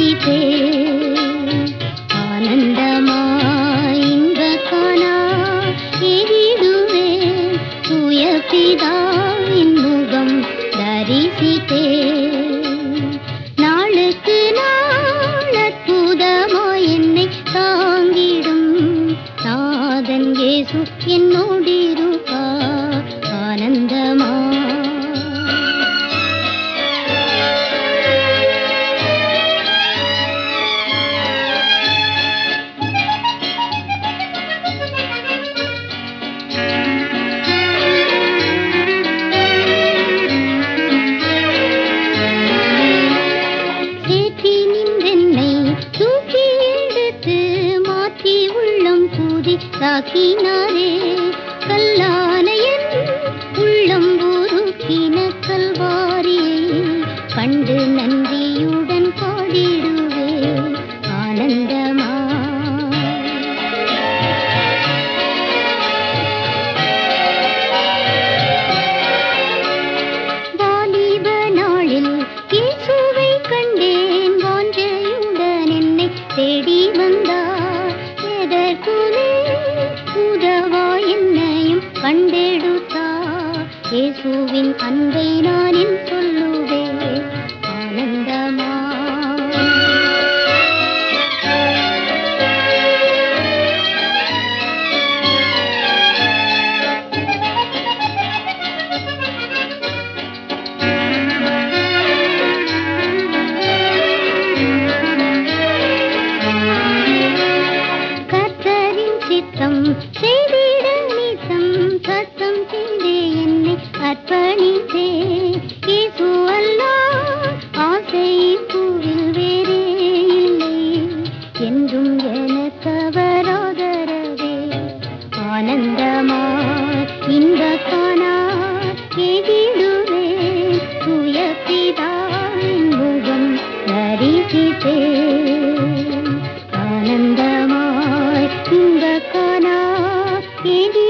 சிரிப்பே ஆனந்தமாய் இன்ப காணா எதிடுவே தூய பிதாவின் முகம் தரிசித்தே. நாளுக்கு நாள் அற்புதமாய் என்னை என் பூதி கல்லானையன் கல்லான என் உள்ளம் உருக்கின கல்வாரியை கண்டு நன்றியுடன் பாடிடுவே ஆனந்தமா. வாலிப நாளில் இயேசுவை கண்டேன் வாஞ்சையுடன் என்னை தேடி வந்தார். எதற்குமே உதவா என்னையும் கண்டெடுத்தா இயேசுவின் அன்பை நான் சொல்லுவேன். ஆனந்தமா? இன்ப காணா எதிடுவே சுயப்பிதாய் முகம் தரிசித்தே ஆனந்தமாய் இன்ப காணா எதி